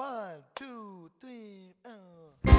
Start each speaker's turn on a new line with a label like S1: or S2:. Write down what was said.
S1: One, two, three. Uh.